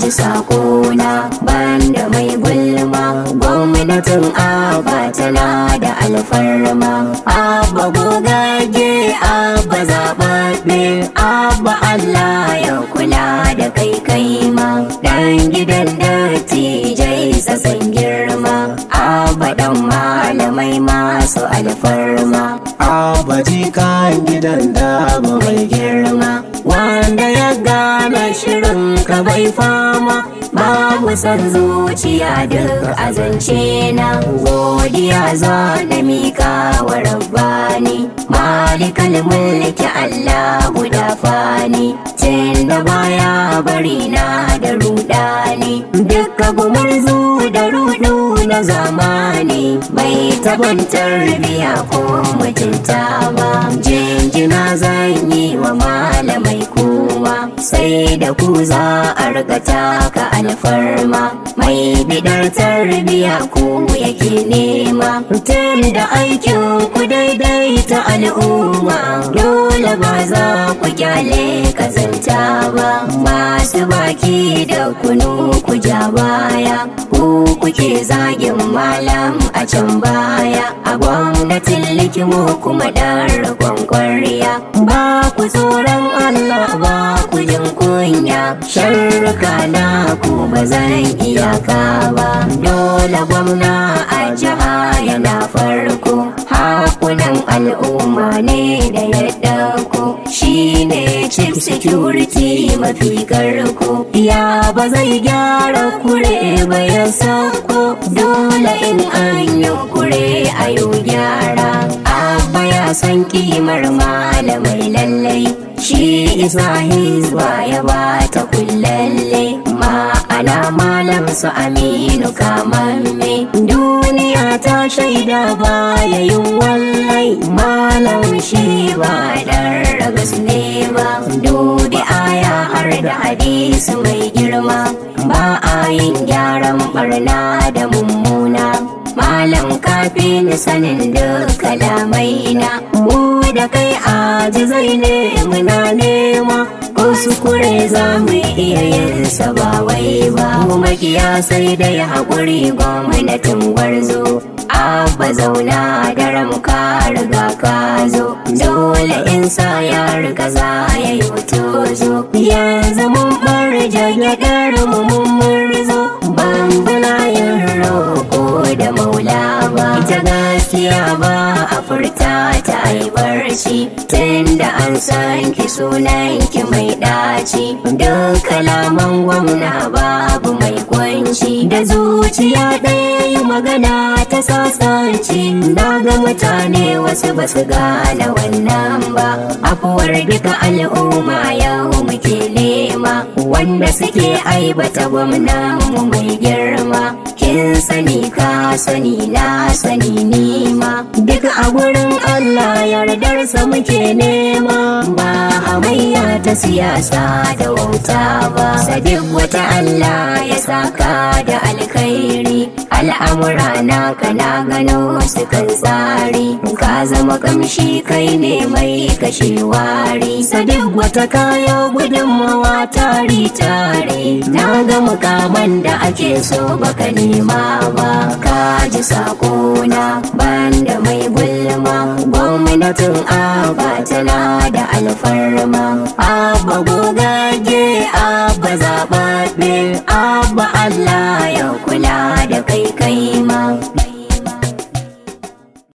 ji sakona banda mai gulma. Gwamnatin abba tana da alfarma. Abba gogage abba zaɓaɓɓe. Abba allah ya kula da kai kai ma. Dan gidan dattijai sassan girma. Abba dan malamai masu alfarma. Abba jikan gidan da ba mai girma wanda ya gane shirin ka bai fama. Babu san zuciya duk azance na godiya za na mika wa rabbani. Malikal mulki Allah guda fani tun da baya bari na da rudani duka gumurzu da rudu na zamani bai taban tarbiya ko mutunta ba. Jinjina zan yi wa malamai kowa sai da ku za a riga taka alfarma. Mai bidar tarbiya ku yake nema tun da aikin ku daidai ta al'umma. Dole ba za ku ƙyale kazanta ba masu baki da kunu ku ja baya. Ku kuke zagin malam a can baya. A gwamnatin likimo kuma dan rakon kwarya ba ku tsoron Allah ba ku jin kunya. Sharruka na ku ba zan iyaka ba. Dole gwamna a jiha yana farko. Hakunan al'umma ne da yadda chief security mafi karko. Ya ba zai gyara kure ba ya sauko. Dole in an yi kure a yau gyara. Abba ya san kimar malamai lallai. Shi isa hizba ya bata kullalle. Ma'ana malam su aminu kamamme duniya ta shaida baya yin wallai. Malam shi ba ba dubi aya har da hadisi mai girma. Ba a yin gyaran barna da mummuna. Malam kafin sanin duk kalamai na mu da kai aji zai ne muna nema. Ko sukure za mu iya yin sa ba ba. Mu makiya sai dai haƙuri gwamnatin gwarzo. Abba zauna da ramka riga ka zo. Dole in sa ya riga za ya yi zo. Yanzu mun bar jagyaɗar mu mun murzo da maula ba. Ita gaskiya ba a furta ta ai barci. Tunda an san ki sunan ki mai ɗaci. Duk kalaman gwamna babu mai kwanci. Da zuciya ɗaya yi magana ta sasanci. Na ga mutane wasu ba su gane wannan ba. Afuwar duka al'umma yau muke nema. Wanda suke aibata gwamnan mu mai girma. Kin sani ka sani na sani nima duk a gurin Allah yardarsa muke nema. Ba hamayya ta siyasa da wauta ba. Sadiq wata Allah ya saka da alkhairi. Al'amura na kana gano su kan tsari. Ka zama kamshi kai ne mai kashe wari. Sadiq wata kayo gudunmawa tari tare. Na ga mukaman da ake so baka nema ba. Ka ji sakona banda mai gulma. Gwamnatin aba tana da alfarma. Abba gogage abba zaɓaɓɓe abba Allah ya kula